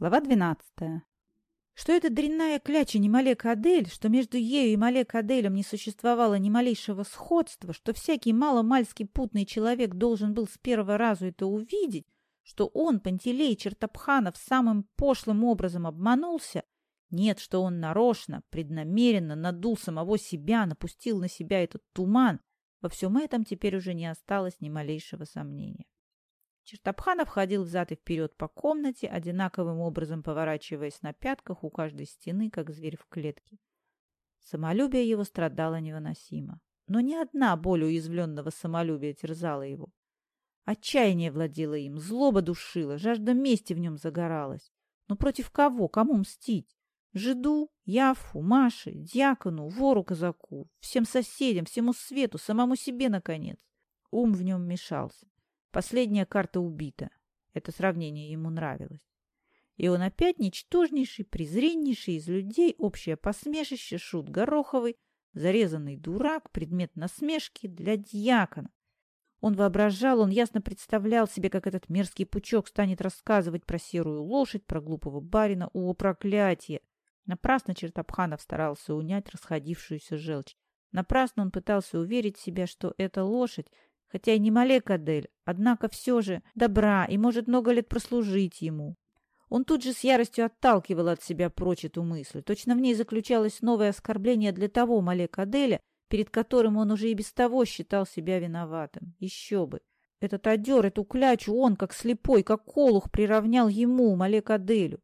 Глава 12. Что эта дрянная кляча не Малек Адель, что между ею и Малек Аделем не существовало ни малейшего сходства, что всякий маломальский путный человек должен был с первого раза это увидеть, что он, Пантелей Чертопханов, самым пошлым образом обманулся, нет, что он нарочно, преднамеренно надул самого себя, напустил на себя этот туман, во всем этом теперь уже не осталось ни малейшего сомнения. Чертопханов ходил взад и вперед по комнате, одинаковым образом поворачиваясь на пятках у каждой стены, как зверь в клетке. Самолюбие его страдало невыносимо. Но ни одна боль уязвленного самолюбия терзала его. Отчаяние владело им, злоба душила, жажда мести в нем загоралась. Но против кого? Кому мстить? Жиду, Яфу, Маше, дьякону, вору-казаку, всем соседям, всему свету, самому себе, наконец. Ум в нем мешался. Последняя карта убита. Это сравнение ему нравилось. И он опять ничтожнейший, презреннейший из людей, общее посмешище, шут Гороховый, зарезанный дурак, предмет насмешки для дьякона. Он воображал, он ясно представлял себе, как этот мерзкий пучок станет рассказывать про серую лошадь, про глупого барина. О, проклятие! Напрасно Чертопханов старался унять расходившуюся желчь. Напрасно он пытался уверить себя, что эта лошадь хотя и не Малек Адель, однако все же добра и может много лет прослужить ему. Он тут же с яростью отталкивал от себя прочь эту мысль. Точно в ней заключалось новое оскорбление для того Малек Аделя, перед которым он уже и без того считал себя виноватым. Еще бы! Этот одер, эту клячу он, как слепой, как колух, приравнял ему, Малек Аделю.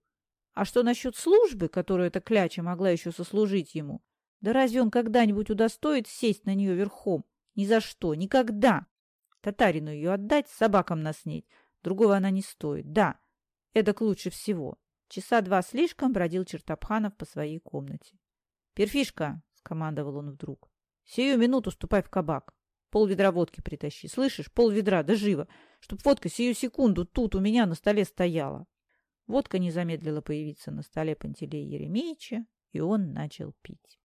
А что насчет службы, которую эта кляча могла еще сослужить ему? Да разве он когда-нибудь удостоит сесть на нее верхом? Ни за что, никогда! Татарину ее отдать, собакам наснеть. Другого она не стоит. Да, эдак лучше всего. Часа два слишком бродил Чертопханов по своей комнате. «Перфишка!» — скомандовал он вдруг. «Сию минуту ступай в кабак. Пол ведра водки притащи. Слышишь? Пол ведра, да живо. Чтоб водка сию секунду тут у меня на столе стояла». Водка не замедлила появиться на столе Пантелея Еремеевича, и он начал пить.